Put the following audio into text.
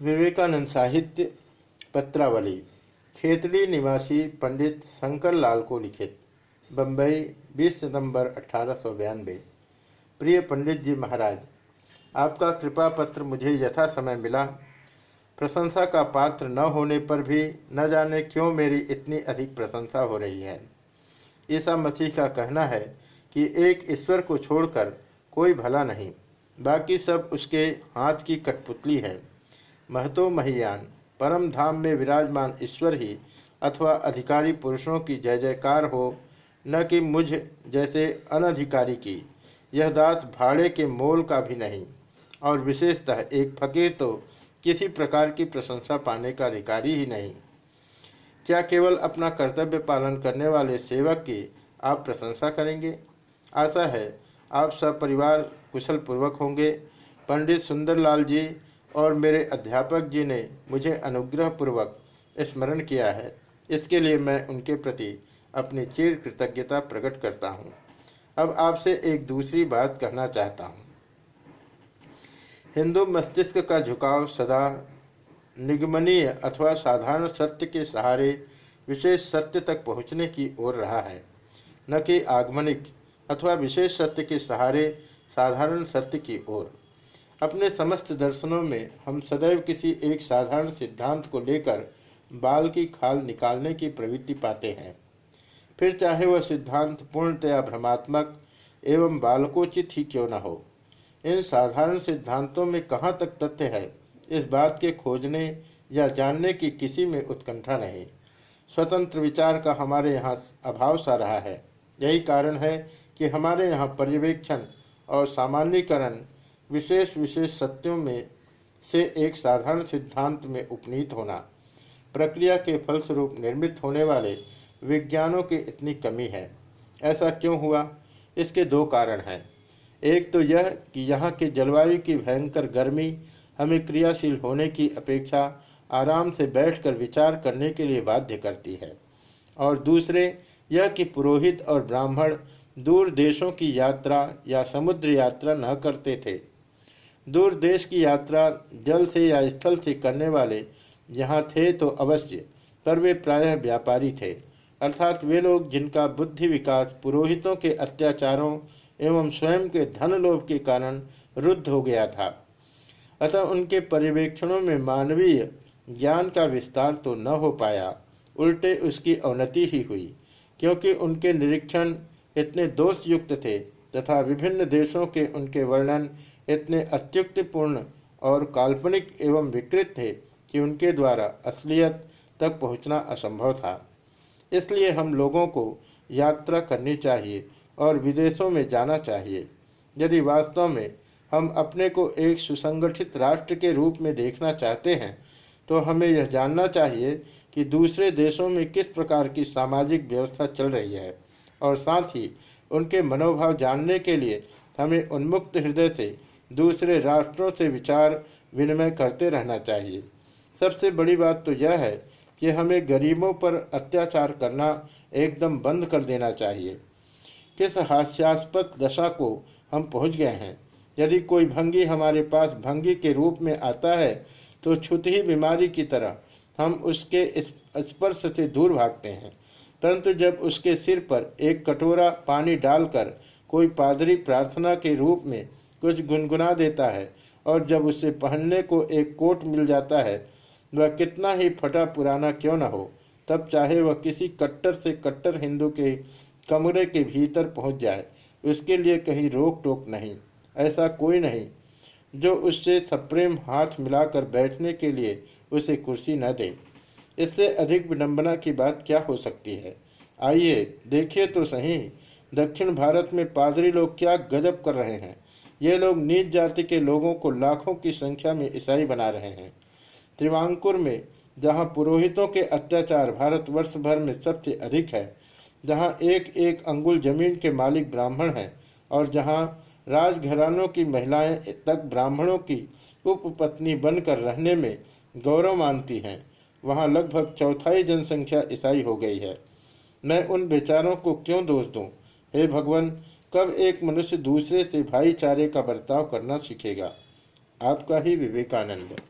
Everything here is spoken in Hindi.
विवेकानंद साहित्य, पत्रावली खेतड़ी निवासी पंडित शंकर लाल को लिखित बम्बई 20 सितंबर अठारह प्रिय पंडित जी महाराज, आपका कृपा पत्र मुझे यथा समय मिला। प्रशंसा का पात्र न होने पर भी न जाने क्यों मेरी इतनी अधिक प्रशंसा हो रही है? ईसा मसीह का कहना है कि एक ईश्वर को छोड़कर कोई भला नहीं, बाकी सब उसके हाथ की कठपुतली है। महतो महियान, परम धाम में विराजमान ईश्वर ही, अथवा अधिकारी पुरुषों की जय जयकार हो, न कि मुझ जैसे अनधिकारी की। यह दास भाड़े के मोल का भी नहीं, और विशेषतः एक फकीर तो किसी प्रकार की प्रशंसा पाने का अधिकारी ही नहीं। क्या केवल अपना कर्तव्य पालन करने वाले सेवक की आप प्रशंसा करेंगे? आशा है आप सब परिवार कुशल पूर्वक होंगे। पंडित सुंदरलाल जी और मेरे अध्यापक जी ने मुझे अनुग्रह पूर्वक स्मरण किया है। इसके लिए मैं उनके प्रति अपनी चिर कृतज्ञता प्रकट करता हूँ। अब आपसे एक दूसरी बात कहना चाहता हूँ। हिंदू मस्तिष्क का झुकाव सदा निगमनीय अथवा साधारण सत्य के सहारे विशेष सत्य तक पहुँचने की ओर रहा है। न कि आगमनिक अथवा विशेष सत्य के सहारे साधारण सत्य की ओर। अपने समस्त दर्शनों में हम सदैव किसी एक साधारण सिद्धांत को लेकर बाल की खाल निकालने की प्रवृत्ति पाते हैं। फिर चाहे वह सिद्धांत पूर्णतया भ्रमात्मक एवं बालकोचित ही क्यों न हो, इन साधारण सिद्धांतों में कहाँ तक तथ्य है, इस बात के खोजने या जानने की किसी में उत्कंठा नहीं। स्वतंत्र विचार का हमारे यहाँ अभाव सा रहा है। यही कारण है कि हमारे यहाँ पर्यवेक्षण और सामान्यकरण विशेष विशेष सत्यों में से एक साधारण सिद्धांत में उपनीत होना, प्रक्रिया के फलस्वरूप निर्मित होने वाले विज्ञानों की इतनी कमी है। ऐसा क्यों हुआ? इसके दो कारण हैं। एक तो यह कि यहाँ के जलवायु की भयंकर गर्मी हमें क्रियाशील होने की अपेक्षा आराम से बैठकर विचार करने के लिए बाध्य करती है। और दूसरे, यह कि पुरोहित और ब्राह्मण दूर देशों की यात्रा या समुद्र यात्रा न करते थे। दूर देश की यात्रा जल से या स्थल से करने वाले यहाँ थे तो अवश्य, पर वे प्रायः व्यापारी थे। अर्थात वे लोग जिनका बुद्धि विकास पुरोहितों के अत्याचारों एवं स्वयं के धन लोभ के कारण रुद्ध हो गया था। अतः उनके पर्यवेक्षणों में मानवीय ज्ञान का विस्तार तो न हो पाया, उल्टे उसकी अवनति ही हुई, क्योंकि उनके निरीक्षण इतने दोषयुक्त थे तथा विभिन्न देशों के उनके वर्णन इतने अत्युक्तिपूर्ण और काल्पनिक एवं विकृत थे कि उनके द्वारा असलियत तक पहुँचना असंभव था। इसलिए हम लोगों को यात्रा करनी चाहिए और विदेशों में जाना चाहिए। यदि वास्तव में हम अपने को एक सुसंगठित राष्ट्र के रूप में देखना चाहते हैं तो हमें यह जानना चाहिए कि दूसरे देशों में किस प्रकार की सामाजिक व्यवस्था चल रही है और साथ ही उनके मनोभाव जानने के लिए हमें उन्मुक्त हृदय से दूसरे राष्ट्रों से विचार विनिमय करते रहना चाहिए। सबसे बड़ी बात तो यह है कि हमें गरीबों पर अत्याचार करना एकदम बंद कर देना चाहिए। किस हास्यास्पद दशा को हम पहुँच गए हैं? यदि कोई भंगी हमारे पास भंगी के रूप में आता है तो छुत ही बीमारी की तरह हम उसके स्पर्श से दूर भागते हैं। परंतु जब उसके सिर पर एक कटोरा पानी डालकर कोई पादरी प्रार्थना के रूप में कुछ गुनगुना देता है और जब उसे पहनने को एक कोट मिल जाता है, वह कितना ही फटा पुराना क्यों न हो, तब चाहे वह किसी कट्टर से कट्टर हिंदू के कमरे के भीतर पहुँच जाए, उसके लिए कहीं रोक टोक नहीं, ऐसा कोई नहीं, जो उससे सप्रेम हाथ मिलाकर बैठने के लिए उसे कुर्सी न दे। इससे अधिक विडंबना की बात क्या हो सकती है? आइए, देखिए तो सही, दक्षिण भारत में पादरी लोग क्या गजब कर रहे हैं। ये लोग नीच जाति के लोगों को लाखों की संख्या में ईसाई बना रहे हैं। त्रिवांकुर में, जहाँ पुरोहितों के अत्याचार भारतवर्ष भर में सबसे अधिक है, जहाँ एक एक अंगुल ज़मीन के मालिक ब्राह्मण हैं और जहाँ राजघरानों की महिलाएँ तक ब्राह्मणों की उपपत्नी बनकर रहने में गौरव मानती हैं, वहाँ लगभग चौथाई जनसंख्या ईसाई हो गई है। मैं उन बेचारों को क्यों दोष दूँ? हे भगवान कब एक मनुष्य दूसरे से भाईचारे का बर्ताव करना सीखेगा। आपका ही विवेकानंद।